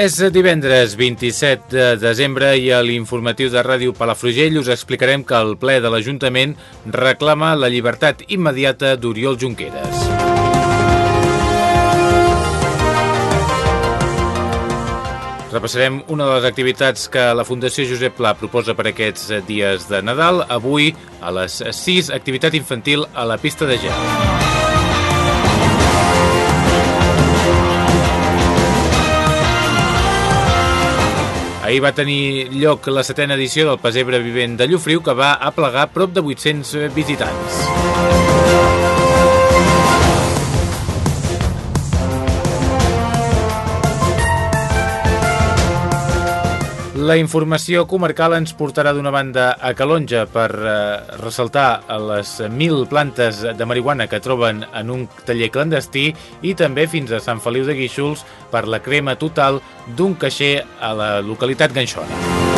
És divendres 27 de desembre i a l'informatiu de Ràdio Palafrugell us explicarem que el ple de l'Ajuntament reclama la llibertat immediata d'Oriol Junqueras. Repassarem una de les activitats que la Fundació Josep Pla proposa per aquests dies de Nadal. Avui, a les 6, activitat infantil a la pista de gel. Ahir va tenir lloc la setena edició del Pesebre Vivent de Llufriu, que va aplegar prop de 800 visitants. La informació comarcal ens portarà d'una banda a Calonja per eh, ressaltar les 1.000 plantes de marihuana que troben en un taller clandestí i també fins a Sant Feliu de Guíxols per la crema total d'un caixer a la localitat ganxona.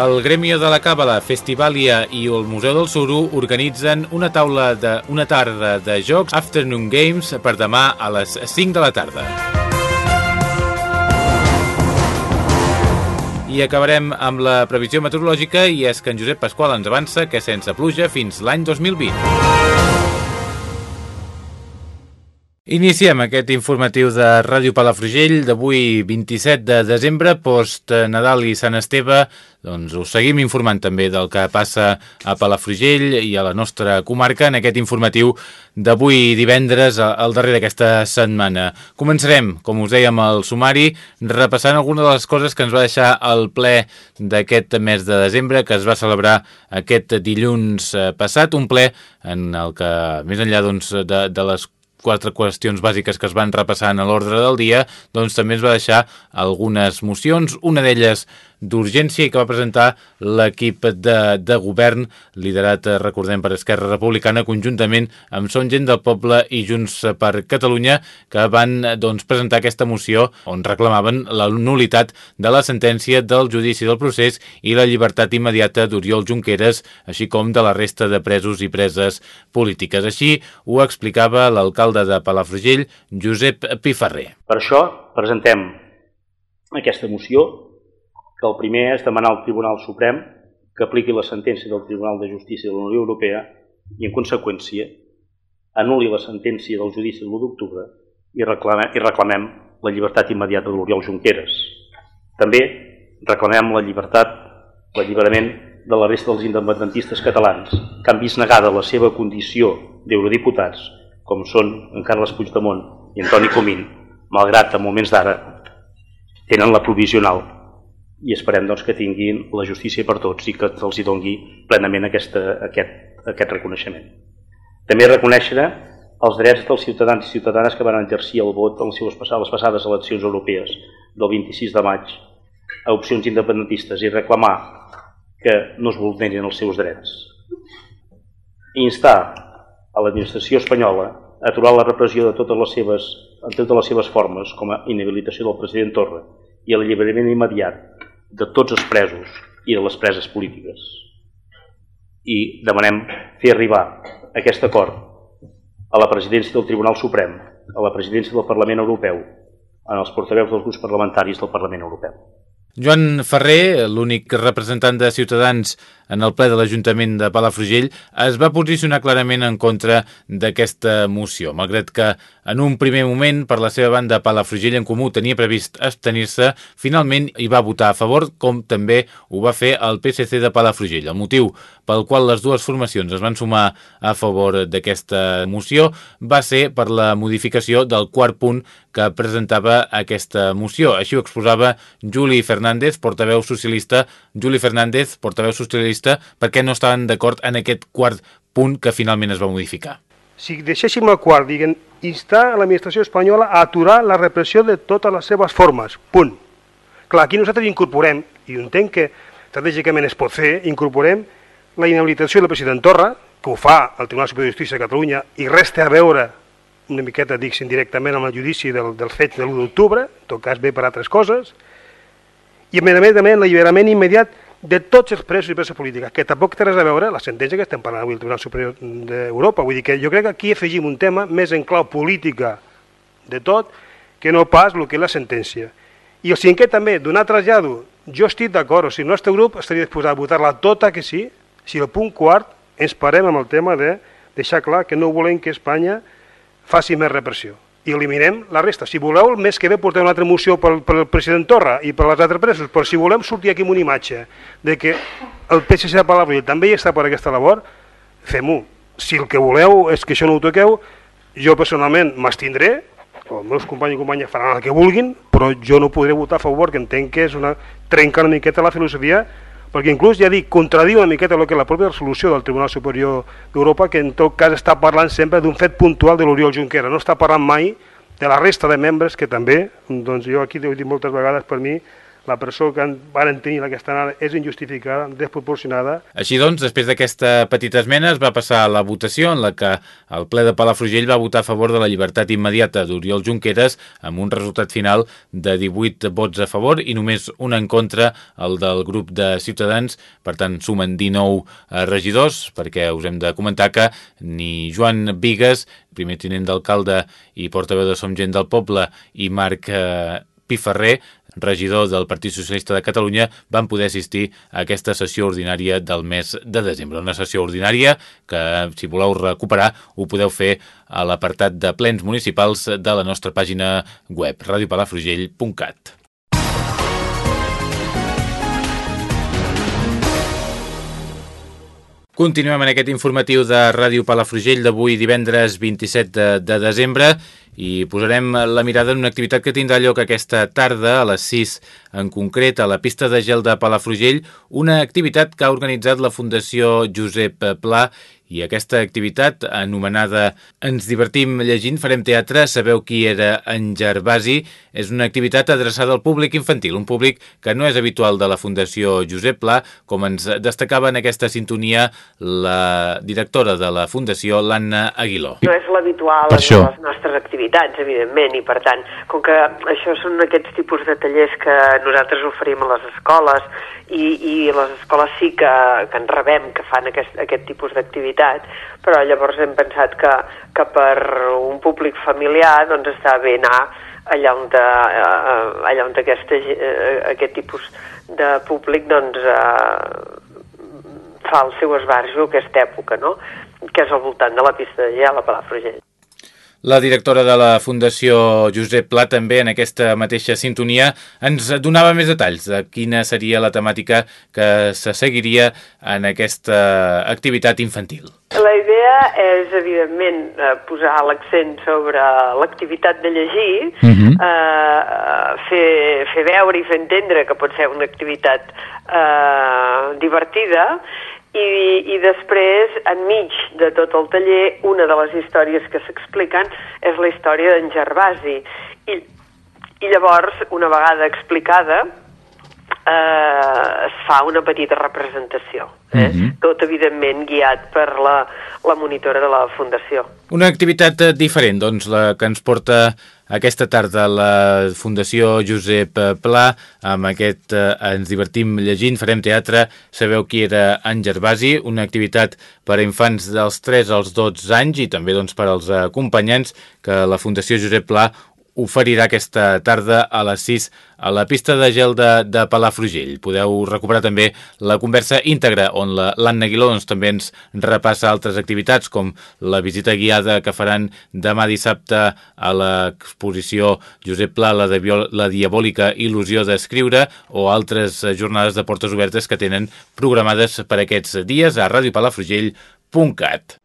El Gremio de la Càbala, Festivalia i el Museu del Suro organitzen una taula de una tarda de jocs Afternoon Games per demà a les 5 de la tarda. I acabarem amb la previsió meteorològica i és que en Josep Pasqual ens avança que sense pluja fins l'any 2020. Iniciem aquest informatiu de Ràdio Palafrugell d'avui 27 de desembre, post Nadal i Sant Esteve. Doncs us seguim informant també del que passa a Palafrugell i a la nostra comarca en aquest informatiu d'avui divendres, al darrer d'aquesta setmana. Començarem, com us dèiem, el sumari, repassant alguna de les coses que ens va deixar el ple d'aquest mes de desembre, que es va celebrar aquest dilluns passat, un ple en el que, més enllà doncs, de, de les quatre qüestions bàsiques que es van repassant a l'ordre del dia, doncs també es va deixar algunes mocions, una d'elles d'urgència i que va presentar l'equip de, de govern liderat, eh, recordem, per Esquerra Republicana conjuntament amb Som Gent del Poble i Junts per Catalunya que van doncs, presentar aquesta moció on reclamaven la nulitat de la sentència del judici del procés i la llibertat immediata d'Oriol Junqueras, així com de la resta de presos i preses polítiques. Així ho explicava l'alcalde de Palafrugell, Josep Piferrer. Per això presentem aquesta moció que el primer és demanar al Tribunal Suprem que apliqui la sentència del Tribunal de Justícia de la Unió Europea i, en conseqüència, anuli la sentència del judici de l'1 d'octubre i, i reclamem la llibertat immediata d'Oriol Junqueras. També reclamem la llibertat, l'alliberament de la resta dels independentistes catalans que han vist negada la seva condició d'eurodiputats, com són en Carles Puigdemont i Antoni Comín, malgrat en moments d'ara tenen la provisional i esperem doncs, que tinguin la justícia per tots i que els hi dongui plenament aquesta, aquest, aquest reconeixement. També reconèixer els drets dels ciutadans i ciutadanes que van exercir el vot en les, seves passades, les passades eleccions europees del 26 de maig a opcions independentistes i reclamar que no es vulnerin els seus drets. I instar a l'administració espanyola a aturar la repressió de totes les seves, en totes les seves formes, com a inhabilitació del president Torra i l'alliberament immediat de tots els presos i de les preses polítiques. I demanem fer arribar aquest acord a la presidència del Tribunal Suprem, a la presidència del Parlament Europeu, en els portaveus dels grups parlamentaris del Parlament Europeu. Joan Ferrer, l'únic representant de Ciutadans en el ple de l'Ajuntament de Palafrugell, es va posicionar clarament en contra d'aquesta moció, malgrat que en un primer moment, per la seva banda, Palafrugell en Comú tenia previst abstenir-se, finalment hi va votar a favor, com també ho va fer el PSC de Palafrugell. El motiu pel qual les dues formacions es van sumar a favor d'aquesta moció va ser per la modificació del quart punt que presentava aquesta moció. Així ho exposava Juli Fernández, portaveu socialista. Juli Fernández, portaveu socialista, perquè no estaven d'acord en aquest quart punt que finalment es va modificar. Si deixéssim el quart, diguen, instar l'administració espanyola a aturar la repressió de totes les seves formes, punt. Clar, aquí nosaltres incorporem, i entenc que estratègicament es pot fer, incorporem la inhabilitació del president Torra, que ho fa el Tribunal Superior de Justícia de Catalunya, i resta a veure una miqueta, dic indirectament, amb el judici del, del fet de l'1 d'octubre, en tot cas ve per altres coses, i a més a més l'alliberament immediat de tots els presos i preses polítiques, que tampoc té res a veure la sentència que estem parlant avui del Tribunal Superior d'Europa. Vull dir que jo crec que aquí afegim un tema més en clau política de tot que no pas el que és la sentència. I el cinquè també, donar trasllado, jo estic d'acord, o sigui, el nostre grup estaria disposat a votar-la tota que sí, si el punt quart ens parem amb el tema de deixar clar que no volem que Espanya faci més repressió i eliminem la resta. Si voleu, el mes que ve portem una altra moció pel, pel president Torra i per les altres presos, però si volem sortir aquí amb una imatge de que el PSC de Palau també hi està per aquesta labor, fem-ho. Si el que voleu és que això no ho toqueu, jo personalment m'estindré, els meus companys i companyes faran el que vulguin, però jo no podré votar a favor, que entenc que és una trenca una miqueta la filosofia perquè inclús, ja dic, contradiu una miqueta el que és la pròpia resolució del Tribunal Superior d'Europa, que en tot cas està parlant sempre d'un fet puntual de l'Oriol Junquera, no està parlant mai de la resta de membres que també, doncs jo aquí ho he dit moltes vegades, per mi la presó que van tenir aquesta anada és injustificada, desproporcionada. Així doncs, després d'aquesta petita esmena es va passar a la votació en la que el ple de Palafrugell va votar a favor de la llibertat immediata d'Oriol Junqueras amb un resultat final de 18 vots a favor i només un en contra, el del grup de Ciutadans. Per tant, sumen 19 eh, regidors, perquè us hem de comentar que ni Joan Vigues, primer tinent d'alcalde i portaveu de Som Gent del Poble, i Marc eh, Piferrer regidor del Partit Socialista de Catalunya, van poder assistir a aquesta sessió ordinària del mes de desembre. Una sessió ordinària que, si voleu recuperar, ho podeu fer a l'apartat de plens municipals de la nostra pàgina web, radiopalafrugell.cat. Continuem en aquest informatiu de Ràdio Palafrugell d'avui divendres 27 de, de desembre i posarem la mirada en una activitat que tindrà lloc aquesta tarda a les 6 en concret a la pista de gel de Palafrugell, una activitat que ha organitzat la Fundació Josep Pla i aquesta activitat, anomenada Ens divertim llegint, farem teatre, sabeu qui era en Gervasi, és una activitat adreçada al públic infantil, un públic que no és habitual de la Fundació Josep Pla, com ens destacava en aquesta sintonia la directora de la Fundació, l'Anna Aguiló. No és l'habitual en les nostres activitats, evidentment, i per tant, com que això són aquests tipus de tallers que nosaltres oferim a les escoles i, i les escoles sí que, que en rebem, que fan aquest, aquest tipus d'activitat, però llavors hem pensat que, que per un públic familiar doncs està bé anar allà on, de, allà on aquesta, aquest tipus de públic doncs, eh, fa el seu esbarjo aquesta època, no? que és al voltant de la pista de gel a Palafrugell. La directora de la Fundació Josep Pla també en aquesta mateixa sintonia ens donava més detalls de quina seria la temàtica que se seguiria en aquesta activitat infantil. La idea és, evidentment, eh, posar l'accent sobre l'activitat de llegir, uh mhm. -huh. eh, fer, fer veure i fer entendre que pot ser una activitat eh, divertida i, i després, enmig de tot el taller, una de les històries que s'expliquen és la història d'en Gervasi. I, I llavors, una vegada explicada, eh, es fa una petita representació, eh? Mm -hmm. tot evidentment guiat per la, la monitora de la Fundació. Una activitat eh, diferent, doncs, la que ens porta aquesta tarda la Fundació Josep Pla, amb aquest eh, Ens divertim llegint, farem teatre, sabeu qui era en Gervasi, una activitat per a infants dels 3 als 12 anys i també doncs, per als acompanyants que la Fundació Josep Pla oferirà aquesta tarda a les 6 a la pista de gel de, de Palafrugell. Podeu recuperar també la conversa íntegra on l'Anna Aguiló doncs, també ens repassa altres activitats com la visita guiada que faran demà dissabte a l'exposició Josep Pla, la, de, la diabòlica il·lusió d'escriure o altres jornades de portes obertes que tenen programades per aquests dies a radiopalafrugell.cat.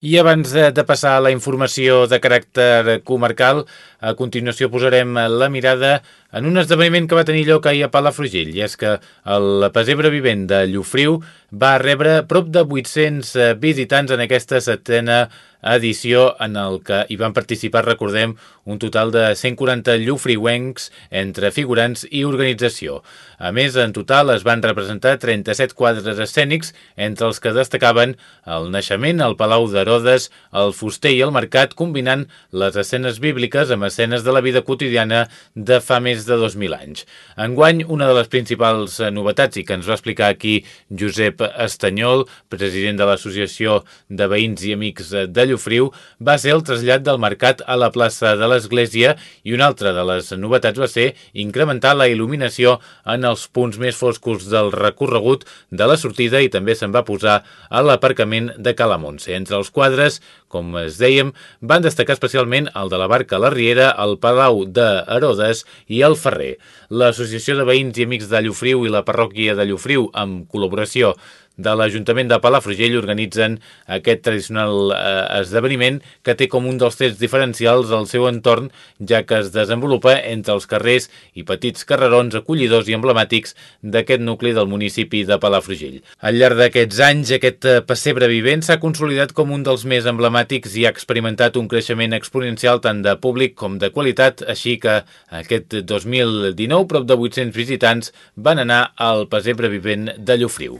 I abans de, de passar a la informació de caràcter comarcal, a continuació posarem la mirada en un esdeveniment que va tenir lloc ahir a Palafrugell, i és que el pesebre vivent de Llufriu va rebre prop de 800 visitants en aquesta setena en el que hi van participar, recordem, un total de 140 llufriuencs entre figurants i organització. A més, en total es van representar 37 quadres escènics, entre els que destacaven el naixement, el Palau d'Herodes, el fuster i el mercat, combinant les escenes bíbliques amb escenes de la vida quotidiana de fa més de 2.000 anys. Enguany, una de les principals novetats, i que ens va explicar aquí Josep Estanyol, president de l'Associació de Veïns i Amics de Llofriu va ser el trasllat del mercat a la plaça de l'Església i una altra de les novetats va ser incrementar la il·luminació en els punts més foscos del recorregut de la sortida i també se'n va posar a l'aparcament de Calamonse. Entre els quadres, com es dèiem, van destacar especialment el de la barca la Riera, el Palau de Herodes i el Ferrer. L'Associació de Veïns i Amics de Llofriu i la parròquia de Llofriu, amb col·laboració de l'Ajuntament de Palafrugell organitzen aquest tradicional eh, esdeveniment que té com un dels trets diferencials al seu entorn, ja que es desenvolupa entre els carrers i petits carrerons acollidors i emblemàtics d'aquest nucli del municipi de Palafrugell. Al llarg d'aquests anys, aquest eh, pessebre vivent s'ha consolidat com un dels més emblemàtics i ha experimentat un creixement exponencial tant de públic com de qualitat, així que aquest 2019 prop de 800 visitants van anar al pessebre vivent de Llofriu.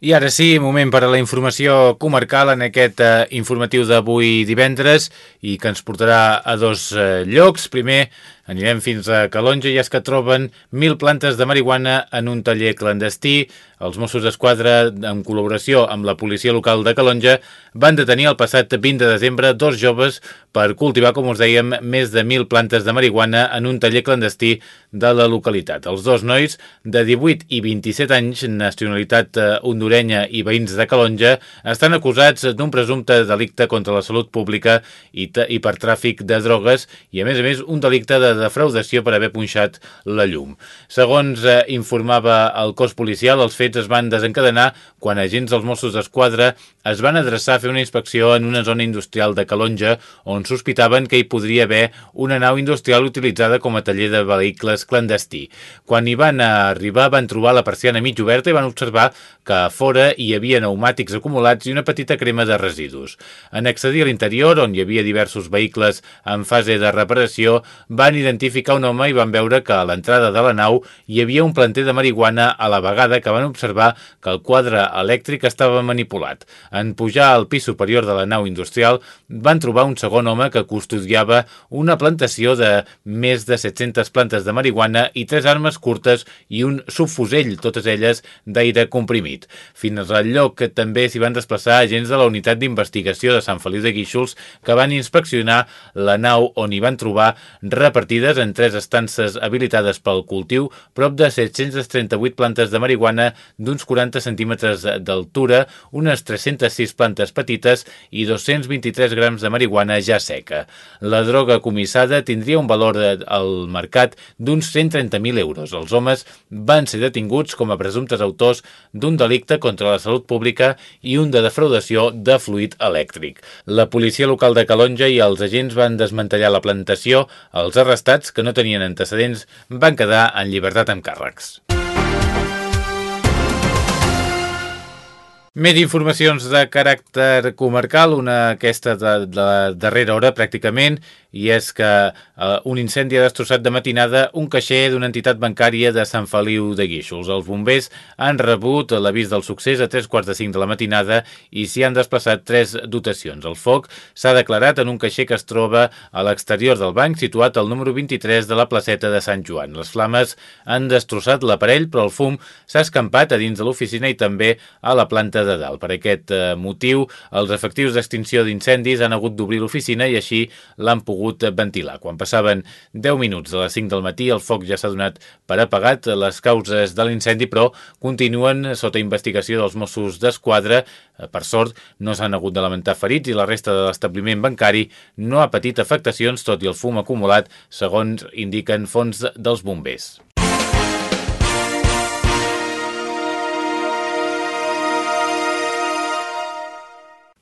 I ara sí, moment per a la informació comarcal en aquest eh, informatiu d'avui divendres i que ens portarà a dos eh, llocs. Primer, anirem fins a Calonja i és que troben mil plantes de marihuana en un taller clandestí. Els Mossos d'Esquadra, en col·laboració amb la policia local de Calonja, van detenir el passat 20 de desembre dos joves per cultivar, com us dèiem, més de 1.000 plantes de marihuana en un taller clandestí de la localitat. Els dos nois, de 18 i 27 anys, nacionalitat eh, hondurenya i veïns de Calonja, estan acusats d'un presumpte delicte contra la salut pública i, i per tràfic de drogues i, a més a més, un delicte de defraudació per haver punxat la llum. Segons eh, informava el cos policial, els fets es van desencadenar quan agents dels Mossos d'Esquadra es van adreçar a fer una inspecció en una zona industrial de Calonja on sospitaven que hi podria haver una nau industrial utilitzada com a taller de vehicles clandestí. Quan hi van arribar van trobar la persiana mig oberta i van observar que a fora hi havia pneumàtics acumulats i una petita crema de residus. En accedir a l'interior, on hi havia diversos vehicles en fase de reparació, van identificar un home i van veure que a l'entrada de la nau hi havia un planter de marihuana a la vegada que van observar que el quadre elèctric estava manipulat. En pujar al pis superior de la nau industrial van trobar un segon home que custodiava una plantació de més de 700 plantes de marihuana i tres armes curtes i un subfusell, totes elles d'aire comprimit. Fins al lloc que també s'hi van desplaçar agents de la unitat d'investigació de Sant Feliu de Guíxols que van inspeccionar la nau on hi van trobar repartides en tres estances habilitades pel cultiu prop de 738 plantes de marihuana d'uns 40 centímetres d'altura, unes 306 plantes petites i 223 grams de marihuana ja seca. La droga comissada tindria un valor al mercat d'uns 130.000 euros. Els homes van ser detinguts com a presumptes autors d'un delicte contra la salut pública i un de defraudació de fluid elèctric. La policia local de Calonja i els agents van desmantellar la plantació. Els arrestats, que no tenien antecedents, van quedar en llibertat amb càrrecs. Més informacions de caràcter comarcal, una aquesta de, de darrera hora pràcticament, i és que eh, un incendi ha destrossat de matinada un caixer d'una entitat bancària de Sant Feliu de Guíxols. Els bombers han rebut l'avís del succés a tres quarts de cinc de la matinada i s'hi han desplaçat tres dotacions. El foc s'ha declarat en un caixer que es troba a l'exterior del banc, situat al número 23 de la placeta de Sant Joan. Les flames han destrossat l'aparell, però el fum s'ha escampat a dins de l'oficina i també a la planta de dalt. Per aquest eh, motiu, els efectius d'extinció d'incendis han hagut d'obrir l'oficina i així l'han pogut ventilar. Quan passaven 10 minuts de les 5 del matí, el foc ja s'ha donat per apagat. Les causes de l'incendi, però, continuen sota investigació dels Mossos d'Esquadra. Eh, per sort, no s'han hagut de lamentar ferits i la resta de l'establiment bancari no ha patit afectacions, tot i el fum acumulat, segons indiquen fons dels bombers.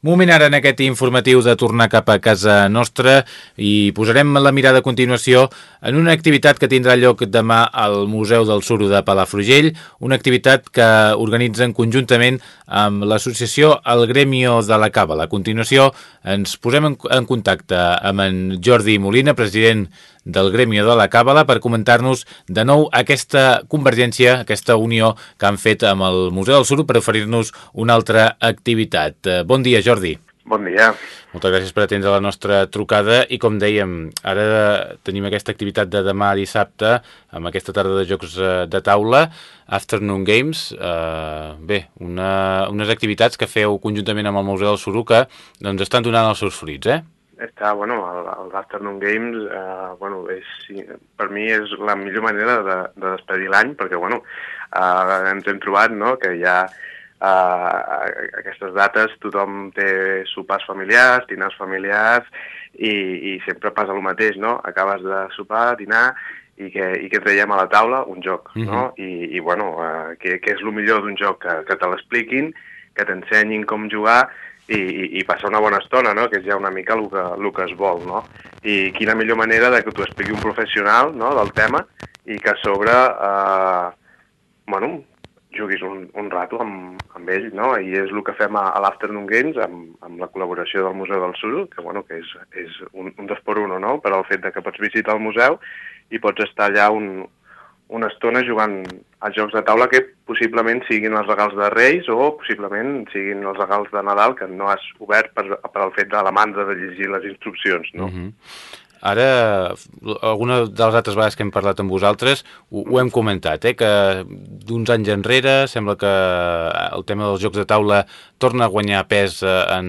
Moment ara en aquest informatiu de tornar cap a casa nostra i posarem la mirada a continuació en una activitat que tindrà lloc demà al Museu del Suro de Palafrugell, una activitat que organitzen conjuntament amb l'associació El Gremio de la Càbala. A continuació ens posem en contacte amb en Jordi Molina, president del Gremi de la Càbala per comentar-nos de nou aquesta convergència, aquesta unió que han fet amb el Museu del Suro per oferir-nos una altra activitat. Eh, bon dia, Jordi. Bon dia. Moltes gràcies per atendre la nostra trucada i com dèiem, ara tenim aquesta activitat de demà dissabte amb aquesta tarda de jocs eh, de taula, Afternoon Games, eh, bé, una, unes activitats que feu conjuntament amb el Museu del Suro que doncs, estan donant els seus fruits, eh? Està, bueno, els Afternoon Games, eh, bueno, és, per mi és la millor manera de, de despedir l'any, perquè, bueno, eh, ens hem trobat, no?, que ja eh, aquestes dates tothom té sopars familiars, dinars familiars, i, i sempre passa el mateix, no? Acabes de sopar, dinar, i que, i que traiem a la taula un joc, uh -huh. no? Mhm. I, i bueno, eh, què és el millor d'un joc? Que, que te l'expliquin, que t'ensenyin com jugar, i, i, passar una bona estona, no? que és ja una mica el que, el que es vol. No? I quina millor manera de que t'ho expliqui un professional no? del tema i que a sobre eh, bueno, juguis un, un rato amb, amb ell, no? i és el que fem a, a l'Afternoon Games amb, amb la col·laboració del Museu del Suro, que, bueno, que és, és un, un dos per uno, no? per al fet de que pots visitar el museu i pots estar allà un, una estona jugant a jocs de taula que possiblement siguin els regals de Reis o possiblement siguin els regals de Nadal que no has obert per, per al fet de la mandra de llegir les instruccions, no? Mm -hmm. Ara, alguna de les altres vegades que hem parlat amb vosaltres ho, ho hem comentat, eh? que d'uns anys enrere sembla que el tema dels jocs de taula torna a guanyar pes eh, en,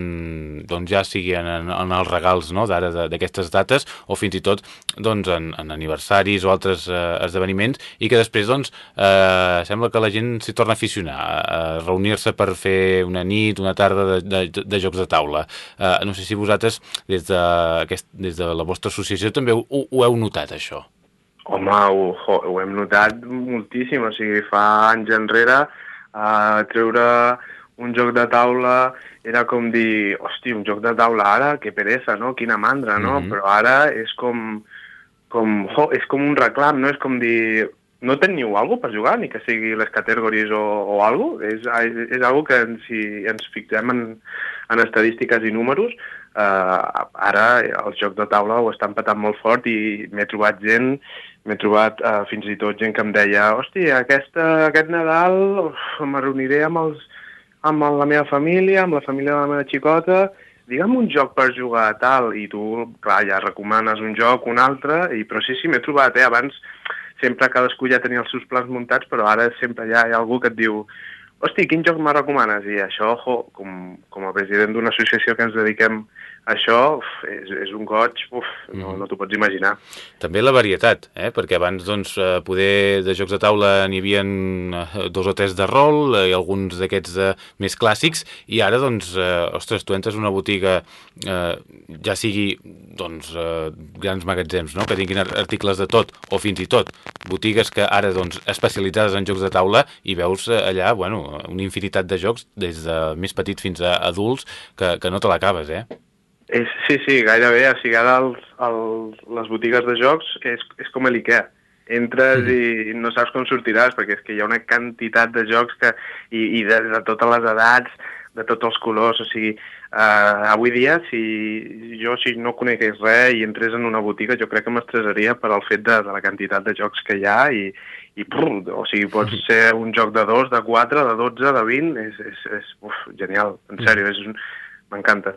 doncs ja sigui en, en, els regals no? d'ara d'aquestes dates o fins i tot doncs, en, en aniversaris o altres eh, esdeveniments i que després doncs, eh, sembla que la gent s'hi torna a aficionar a reunir-se per fer una nit, una tarda de, de, de jocs de taula. Eh, no sé si vosaltres des de, aquest, des de la vostra associació també ho, ho heu notat, això? Home, ho, ho hem notat moltíssim, o sigui, fa anys enrere uh, treure un joc de taula era com dir, hosti, un joc de taula ara, que peresa, no? Quina mandra, no? Mm -hmm. Però ara és com, com, ho, és com un reclam, no? És com dir, no teniu alguna per jugar, ni que sigui les categories o, o alguna És, és, és algo que si ens fixem en, en estadístiques i números, eh, ara el joc de taula ho està empatant molt fort i m'he trobat gent, m'he trobat eh, fins i tot gent que em deia hosti, aquesta, aquest Nadal reuniré amb, els, amb la meva família, amb la família de la meva xicota, digue'm un joc per jugar tal, i tu, clar, ja recomanes un joc, un altre, i, però sí, sí, m'he trobat, eh, abans sempre cadascú ja tenia els seus plans muntats, però ara sempre ja hi ha algú que et diu hosti, quin joc me recomanes? I això, jo, com, com a president d'una associació que ens dediquem això uf, és, és un goig, uf, no, mm. no t'ho pots imaginar. També la varietat, eh? perquè abans doncs, eh, poder de jocs de taula n'hi havia eh, dos o tres de rol eh, i alguns d'aquests eh, més clàssics i ara, doncs, eh, ostres, tu entres a una botiga eh, ja sigui doncs, eh, grans magatzems no? que tinguin articles de tot o fins i tot botigues que ara doncs, especialitzades en jocs de taula i veus allà bueno, una infinitat de jocs des de més petits fins a adults que, que no te l'acabes, eh? És, sí, sí, gairebé. O sigui, ara els, els, les botigues de jocs és, és com l'IKEA. Entres mm. i no saps com sortiràs, perquè és que hi ha una quantitat de jocs que, i, i de, de totes les edats, de tots els colors, o sigui, eh, avui dia, si jo si no conegués res i entrés en una botiga, jo crec que m'estresaria per al fet de, de la quantitat de jocs que hi ha i, i brr, o sigui, pot ser un joc de 2, de 4, de 12, de 20, és, és, és uf, genial, en sèrio, és un, m'encanta.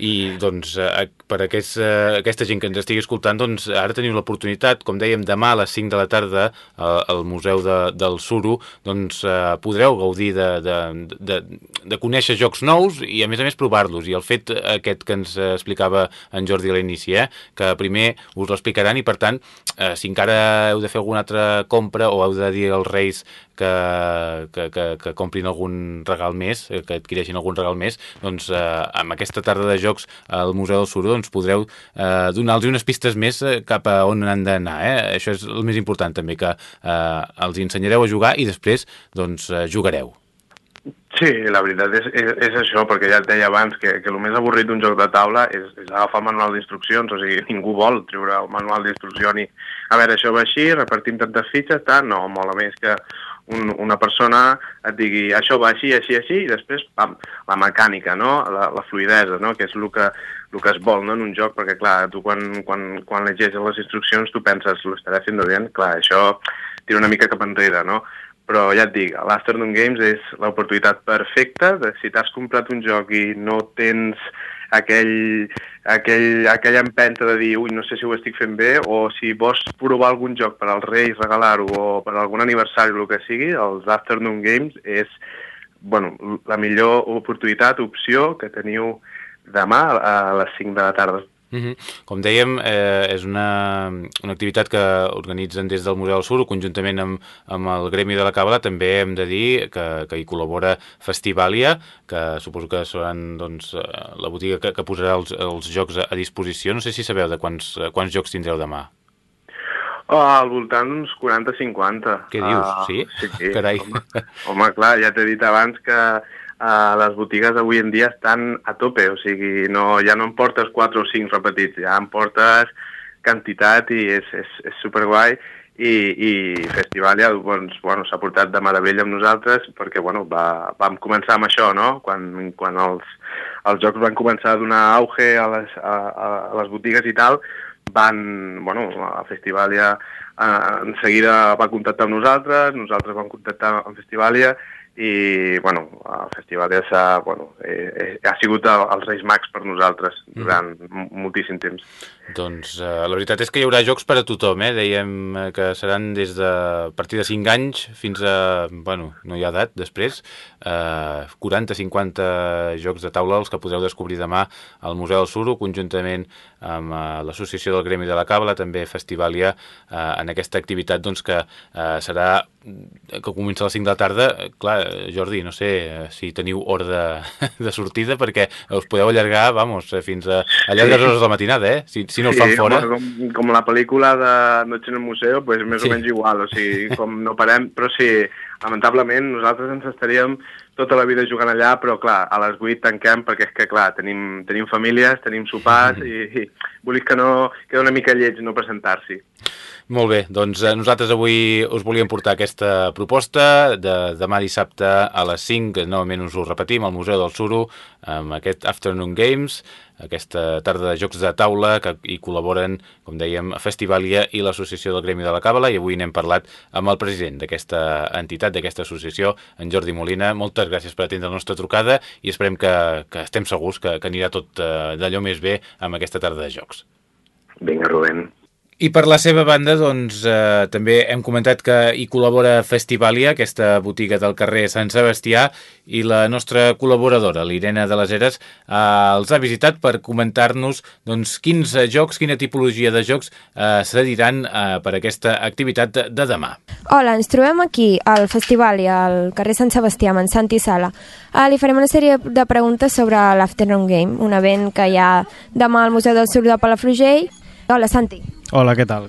I doncs eh, per aquest, eh, aquesta gent que ens estigui escoltant, doncs ara teniu l'oportunitat, com dèiem, demà a les 5 de la tarda eh, al Museu de, del Suro, doncs podreu gaudir de, de, de, de conèixer jocs nous i a més a més provar-los. I el fet aquest que ens explicava en Jordi a l'inici, eh, que primer us l'explicaran i per tant, eh, si encara heu de fer alguna altra compra o heu de dir als Reis que, que, que, que comprin algun regal més, que adquireixin algun regal més, doncs eh, amb aquesta tarda de jocs al Museu del Suro doncs podreu eh, donar-los unes pistes més eh, cap a on han d'anar. Eh? Això és el més important també, que eh, els ensenyareu a jugar i després doncs eh, jugareu. Sí, la veritat és, és, és això, perquè ja et deia abans que, que el més avorrit d'un joc de taula és, és agafar el manual d'instruccions, o sigui, ningú vol treure el manual d'instrucció i a veure, això va així, repartim tantes fitxes, tant, no, mola més que un, una persona et digui això va així, així, així, i després pam, la mecànica, no? la, la fluidesa, no? que és el que, el que es vol no? en un joc, perquè clar, tu quan, quan, quan llegeixes les instruccions tu penses, lo estaré fent bé, clar, això tira una mica cap enrere, no? Però ja et dic, l'Afternoon Games és l'oportunitat perfecta de si t'has comprat un joc i no tens aquell, aquell, aquella empenta de dir ui, no sé si ho estic fent bé, o si vols provar algun joc per als Reis, regalar-ho, o per algun aniversari, el que sigui, els Afternoon Games és bueno, la millor oportunitat, opció que teniu demà a les 5 de la tarda. Mm -hmm. Com dèiem, eh, és una, una activitat que organitzen des del Museu del Sur, conjuntament amb, amb el Gremi de la Càbala, també hem de dir que, que hi col·labora Festivalia, que suposo que seran doncs, eh, la botiga que, que posarà els, els jocs a, a disposició. No sé si sabeu de quants, quants jocs tindreu demà. Oh, al voltant d'uns 40-50. Què dius? Uh, sí? Sí, sí. Carai. Home, home, clar, ja t'he dit abans que uh, les botigues avui en dia estan a tope, o sigui, no, ja no em portes 4 o 5 repetits, ja em portes quantitat i és, és, és superguai i, i Festivalia doncs, bueno, s'ha portat de meravella amb nosaltres perquè bueno, va, vam començar amb això, no? quan, quan els, els jocs van començar a donar auge a les, a, a les botigues i tal, van, bueno, a Festivalia eh, en seguida va contactar amb nosaltres, nosaltres vam contactar amb Festivalia i bueno, el festival s'ha bueno, eh, eh, ha sigut el, els Reis Mags per nosaltres durant mm. moltíssim temps. Doncs eh, la veritat és que hi haurà jocs per a tothom, eh? dèiem eh, que seran des de a partir de 5 anys fins a, bueno, no hi ha edat després, eh, 40-50 jocs de taula els que podreu descobrir demà al Museu del Suro, conjuntament amb eh, l'Associació del Gremi de la Càbala, també Festivalia, eh, en aquesta activitat doncs, que eh, serà que comença a les 5 de la tarda, clar, Jordi, no sé si teniu hora de, de sortida perquè us podeu allargar, vamos, fins a, a llargues hores de la matinada, eh? Si, si no sí, fan fora. Com, com la pel·lícula de Noche en el Museu, pues més sí. o menys igual, o sigui, com no parem, però sí, lamentablement nosaltres ens estaríem tota la vida jugant allà, però clar, a les 8 tanquem perquè és que clar, tenim, tenim famílies, tenim sopars mm -hmm. i, i volia que no queda una mica lleig no presentar-s'hi. Molt bé, doncs eh, nosaltres avui us volíem portar aquesta proposta de demà dissabte a les 5, novament us ho repetim, al Museu del Suro, amb aquest Afternoon Games, aquesta tarda de jocs de taula que hi col·laboren, com dèiem, Festivalia i l'Associació del Gremi de la Càbala i avui n'hem parlat amb el president d'aquesta entitat, d'aquesta associació, en Jordi Molina. Moltes gràcies per atendre la nostra trucada i esperem que, que estem segurs que, que anirà tot uh, d'allò més bé amb aquesta tarda de jocs. Vinga, Rubén. I per la seva banda, doncs, eh, també hem comentat que hi col·labora Festivalia, aquesta botiga del carrer Sant Sebastià, i la nostra col·laboradora, l'Irene de les Eres, eh, els ha visitat per comentar-nos doncs, quins jocs, quina tipologia de jocs eh, cediran eh, per aquesta activitat de demà. Hola, ens trobem aquí, al Festivalia, al carrer Sant Sebastià, amb en Santi Sala. Eh, li farem una sèrie de preguntes sobre l'Afternoon Game, un event que hi ha demà al Museu del Sur de Palafrugell. Hola, Santi. Hola, què tal?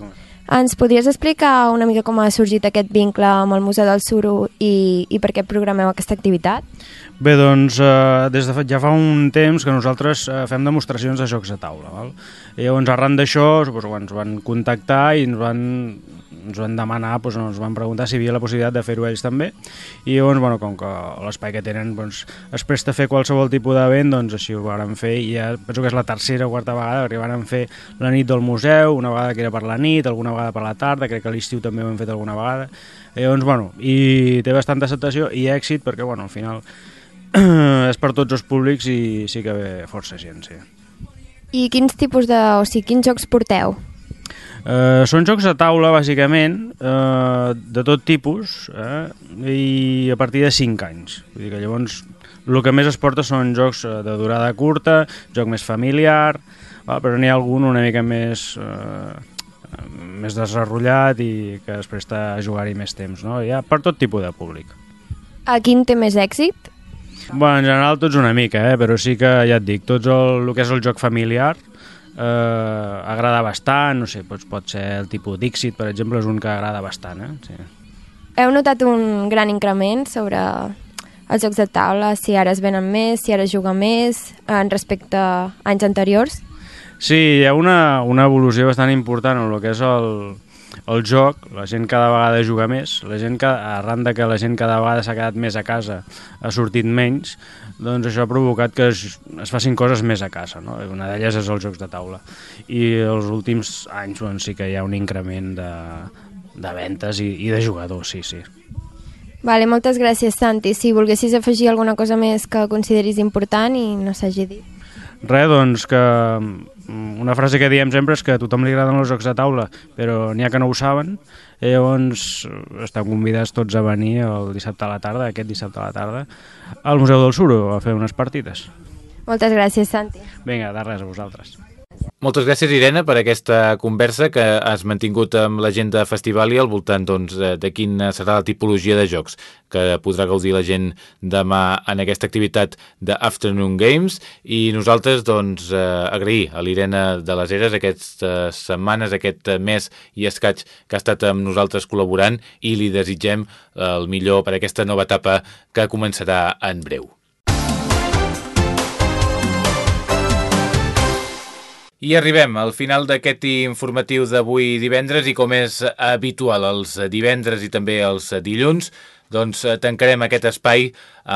Ens podries explicar una mica com ha sorgit aquest vincle amb el Museu del Suro i, i per què programeu aquesta activitat? Bé, doncs, eh, des de ja fa un temps que nosaltres eh, fem demostracions de jocs de taula. Val? I llavors, arran d'això, doncs, ens van contactar i ens van ens van demanar, doncs, ens van preguntar si hi havia la possibilitat de fer-ho ells també, i llavors, bueno, com que l'espai que tenen doncs, es presta a fer qualsevol tipus d'event, doncs així ho varen fer, i ja penso que és la tercera o quarta vegada, perquè van fer la nit del museu, una vegada que era per la nit, alguna vegada per la tarda, crec que a l'estiu també ho hem fet alguna vegada, i llavors, bueno, i té bastanta acceptació i èxit, perquè, bueno, al final és per tots els públics i sí que ve força gent, sí. I quins tipus de... o sigui, quins jocs porteu? Uh, són jocs de taula, bàsicament, uh, de tot tipus, eh? i a partir de 5 anys. Vull dir que llavors el que més es porta són jocs eh, de durada curta, joc més familiar, uh, però n'hi ha algun una mica més, uh, més desenrotllat i que es presta a jugar-hi més temps. No? Ha per tot tipus de públic. A quin té més èxit? Bueno, en general tots una mica, eh? però sí que ja et dic, tots el, el que és el joc familiar eh, agrada bastant, no sé, pot, pot ser el tipus Dixit, per exemple, és un que agrada bastant. Eh? Sí. Heu notat un gran increment sobre els jocs de taula, si ara es venen més, si ara es juga més, en respecte a anys anteriors? Sí, hi ha una, una evolució bastant important en el que és el, el joc, la gent cada vegada juga més, la gent que, arran de que la gent cada vegada s'ha quedat més a casa, ha sortit menys, doncs això ha provocat que es, es facin coses més a casa, no? Una d'elles és els jocs de taula. I els últims anys doncs, sí que hi ha un increment de, de ventes i, i de jugadors, sí, sí. Vale, moltes gràcies, Santi. Si volguessis afegir alguna cosa més que consideris important i no s'hagi dit. Res, doncs que Mm, una frase que diem sempre és que a tothom li agraden els jocs de taula, però n'hi ha que no ho saben, i llavors estan convidats tots a venir el dissabte a la tarda, aquest dissabte a la tarda, al Museu del Suro a fer unes partides. Moltes gràcies, Santi. Vinga, de res a vosaltres. Moltes gràcies, Irene, per aquesta conversa que has mantingut amb la gent de Festival i al voltant doncs, de quina serà la tipologia de jocs que podrà gaudir la gent demà en aquesta activitat d'Afternoon Games i nosaltres doncs, eh, agrair a l'Irene de les Eres aquestes setmanes, aquest mes i escaig que ha estat amb nosaltres col·laborant i li desitgem el millor per aquesta nova etapa que començarà en breu. I arribem al final d'aquest informatiu d'avui divendres i com és habitual els divendres i també els dilluns, doncs tancarem aquest espai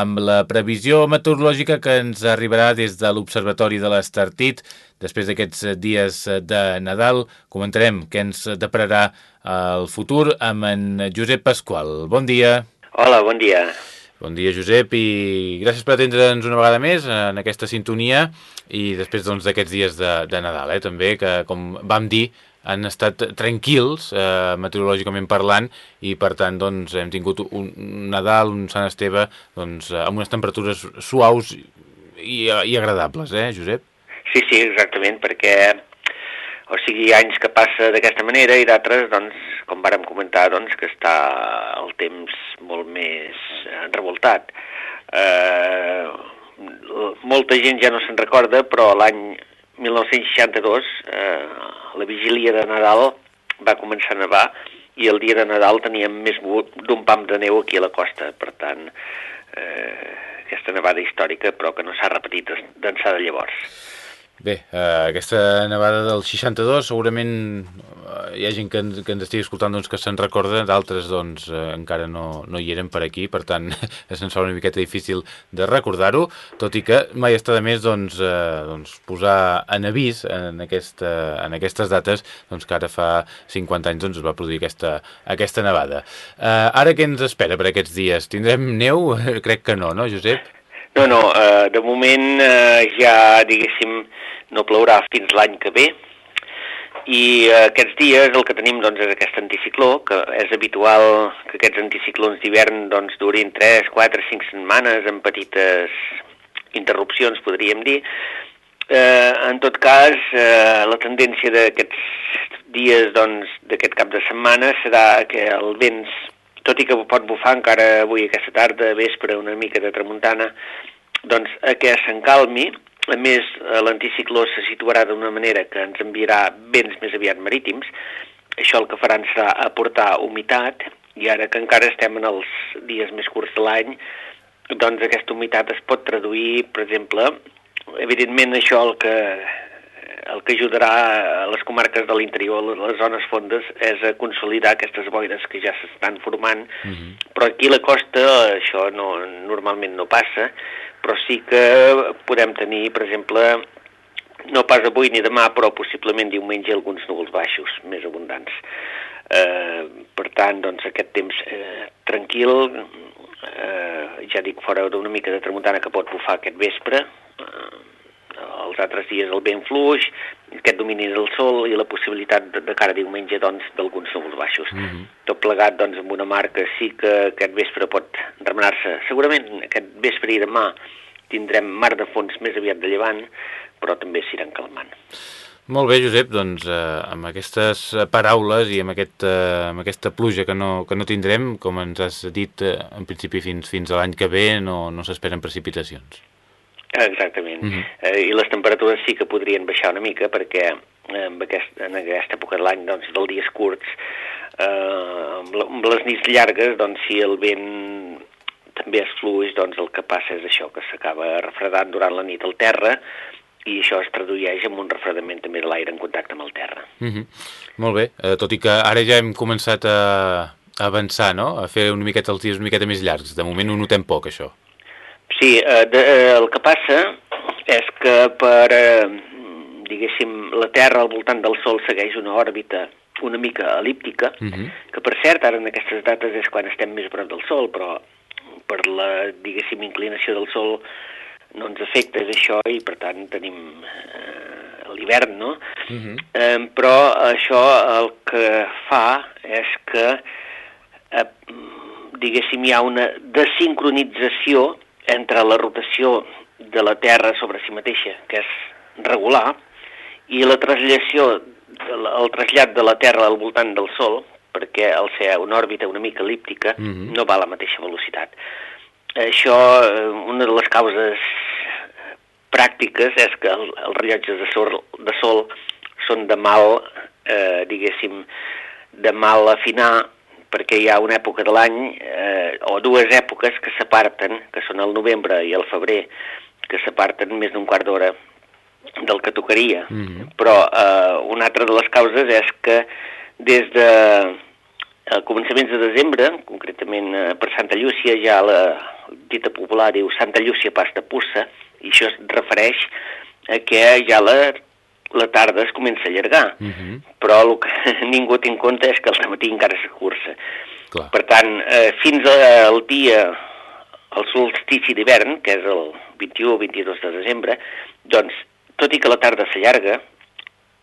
amb la previsió meteorològica que ens arribarà des de l'Observatori de l'Estartit. Després d'aquests dies de Nadal comentarem què ens depararà el futur amb en Josep Pasqual. Bon dia. Hola, bon dia. Bon dia, Josep, i gràcies per atendre'ns una vegada més en aquesta sintonia i després doncs, d'aquests doncs, dies de, de Nadal, eh, també, que com vam dir, han estat tranquils, eh, meteorològicament parlant, i per tant doncs, hem tingut un Nadal, un Sant Esteve, doncs, amb unes temperatures suaus i, i agradables, eh, Josep? Sí, sí, exactament, perquè o sigui, anys que passa d'aquesta manera i d'altres, doncs, com vàrem comentar, doncs, que està el temps molt més eh, revoltat. Eh, molta gent ja no se'n recorda, però l'any 1962, eh, la vigília de Nadal va començar a nevar i el dia de Nadal teníem més d'un pam de neu aquí a la costa. Per tant, eh, aquesta nevada històrica, però que no s'ha repetit d'ençà de llavors. Bé, eh, aquesta nevada del 62 segurament eh, hi ha gent que, que ens estigui escoltant doncs, que se'n recorda, d'altres doncs, eh, encara no, no hi eren per aquí, per tant se'ns fa una miqueta difícil de recordar-ho, tot i que mai està de més doncs, eh, doncs, posar en avís en, aquesta, en aquestes dates doncs, que ara fa 50 anys doncs, es va produir aquesta, aquesta nevada. Eh, ara què ens espera per aquests dies? Tindrem neu? Crec que no, no, Josep? No, no, eh, de moment eh, ja, diguéssim, no plourà fins l'any que ve, i eh, aquests dies el que tenim doncs, és aquest anticicló, que és habitual que aquests anticiclons d'hivern doncs, durin 3, 4, 5 setmanes amb petites interrupcions, podríem dir. Eh, en tot cas, eh, la tendència d'aquests dies doncs, d'aquest doncs, cap de setmana serà que el vent tot i que pot bufar encara avui aquesta tarda, vespre, una mica de tramuntana, doncs a que s'encalmi, a més l'anticicló se situarà d'una manera que ens enviarà vents més aviat marítims, això el que faran serà aportar humitat, i ara que encara estem en els dies més curts de l'any, doncs aquesta humitat es pot traduir, per exemple, evidentment això el que el que ajudarà a les comarques de l'interior, les zones fondes, és a consolidar aquestes boires que ja s'estan formant, uh -huh. però aquí a la costa això no, normalment no passa, però sí que podem tenir, per exemple, no pas avui ni demà, però possiblement diumenge alguns núvols baixos més abundants. Eh, per tant, doncs, aquest temps eh, tranquil, eh, ja dic, fora d'una mica de tramuntana que pot bufar aquest vespre, eh, els altres dies el vent fluix, aquest domini del sol i la possibilitat de, de cara a diumenge doncs, d'alguns núvols baixos. Mm -hmm. Tot plegat doncs, amb una marca sí que aquest vespre pot remenar-se. Segurament aquest vespre i demà tindrem mar de fons més aviat de llevant, però també s'iran calmant. Molt bé, Josep, doncs eh, amb aquestes paraules i amb, aquest, eh, amb aquesta pluja que no, que no tindrem, com ens has dit, eh, en principi fins, fins a l'any que ve no, no s'esperen precipitacions. Exactament. Uh -huh. eh, I les temperatures sí que podrien baixar una mica perquè eh, en, aquest, en aquesta època de l'any doncs, dels dies curts, eh, amb, les nits llargues, doncs si el vent també es fluix, doncs el que passa és això, que s'acaba refredant durant la nit al terra i això es tradueix en un refredament també de l'aire en contacte amb el terra. Uh -huh. Molt bé, eh, tot i que ara ja hem començat a, a avançar, no? a fer una miqueta els dies una miqueta més llargs. De moment ho notem poc, això. Sí, eh, de, eh, el que passa és que per, eh, diguéssim, la Terra al voltant del Sol segueix una òrbita una mica elíptica, uh -huh. que per cert, ara en aquestes dates és quan estem més a prop del Sol, però per la, diguéssim, inclinació del Sol no ens afecta això i per tant tenim eh, l'hivern, no? Uh -huh. eh, però això el que fa és que, eh, diguéssim, hi ha una desincronització entre la rotació de la Terra sobre si mateixa, que és regular, i la traslació, el trasllat de la Terra al voltant del Sol, perquè al ser una òrbita una mica elíptica, mm -hmm. no va a la mateixa velocitat. Això, eh, una de les causes pràctiques és que el, els rellotges de sol, de sol són de mal, eh, diguéssim, de mal afinar perquè hi ha una època de l'any, eh, o dues èpoques que s'aparten, que són el novembre i el febrer, que s'aparten més d'un quart d'hora del que tocaria. Mm -hmm. Però eh, una altra de les causes és que des de a començaments de desembre, concretament eh, per Santa Llúcia, ja la dita popular diu Santa Llúcia pasta pussa, i això es refereix a que ja la la tarda es comença a allargar, uh -huh. però el que ningú té en compte és que el matí encara s'acurça. Per tant, eh, fins al dia, el solstici d'hivern, que és el 21 o 22 de desembre, doncs, tot i que la tarda s'allarga,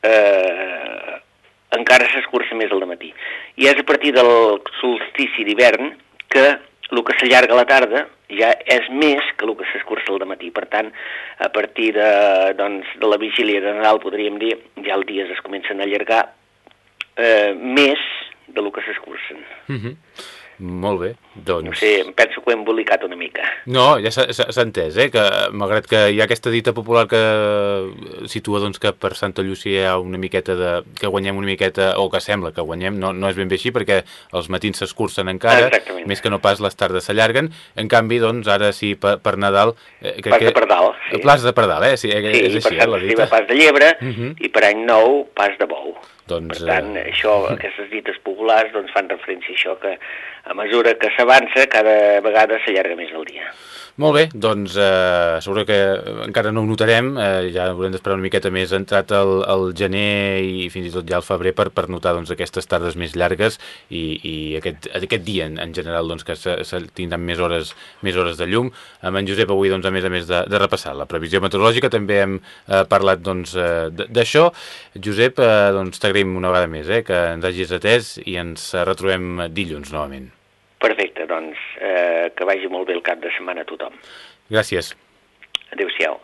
eh, encara s'escurça més al matí. I és a partir del solstici d'hivern que el que s'allarga a la tarda ja és més que el que s'escurça al matí. Per tant, a partir de, doncs, de la vigília de Nadal, podríem dir, ja els dies es comencen a allargar eh, més de lo que s'escurcen. Mm -hmm. Molt bé, doncs... No sé, penso que ho he embolicat una mica. No, ja s'ha entès, eh, que malgrat que hi ha aquesta dita popular que situa doncs, que per Santa Llúcia hi ha una miqueta de... que guanyem una miqueta, o que sembla que guanyem, no, no és ben bé així, perquè els matins s'escurcen encara, Exactament. més que no pas les tardes s'allarguen. En canvi, doncs, ara sí, per, per Nadal... Eh, crec pas de Pardal, sí. Pas de Pardal, eh? Sí, eh, sí és així, per eh, la dita. pas de llebre, uh -huh. i per any nou, pas de bou. Doncs, per tant, eh... això, aquestes dites populars doncs, fan referència a això, que a mesura que s'avança, cada vegada s'allarga més el dia. Molt bé, doncs eh, segur que encara no ho notarem, eh, ja haurem d'esperar una miqueta més entrat el, el gener i fins i tot ja el febrer per, per notar doncs, aquestes tardes més llargues i, i aquest, aquest dia en, en general doncs, que se, se tindran més hores, més hores de llum. Amb en Josep avui, doncs, a més a més de, de repassar la previsió meteorològica, també hem eh, parlat doncs, eh, d'això. Josep, eh, doncs, t'agraïm una vegada més eh, que ens hagis atès i ens retrobem dilluns novament. Perfecte, doncs eh, que vagi molt bé el cap de setmana a tothom. Gràcies. Adéu-siau.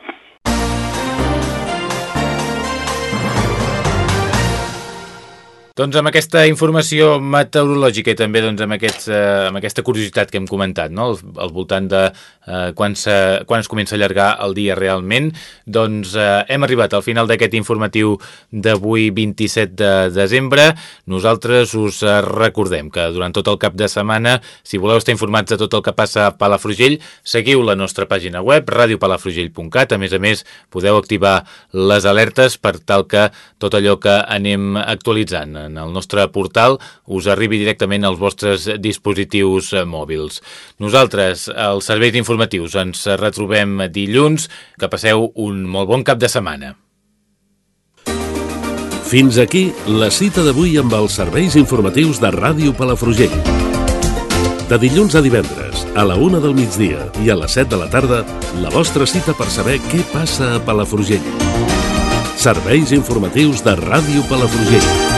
Doncs amb aquesta informació meteorològica i també doncs, amb, aquests, eh, amb aquesta curiositat que hem comentat, no? al, al voltant de eh, quan, se, quan es comença a allargar el dia realment, doncs eh, hem arribat al final d'aquest informatiu d'avui 27 de desembre. Nosaltres us eh, recordem que durant tot el cap de setmana, si voleu estar informats de tot el que passa a Palafrugell, seguiu la nostra pàgina web, radiopalafrugell.cat. A més a més, podeu activar les alertes per tal que tot allò que anem actualitzant en el nostre portal us arribi directament als vostres dispositius eh, mòbils. Nosaltres, als serveis informatius, ens retrobem dilluns. Que passeu un molt bon cap de setmana. Fins aquí la cita d'avui amb els serveis informatius de Ràdio Palafrugell. De dilluns a divendres, a la una del migdia i a les 7 de la tarda, la vostra cita per saber què passa a Palafrugell. Serveis informatius de Ràdio Palafrugell.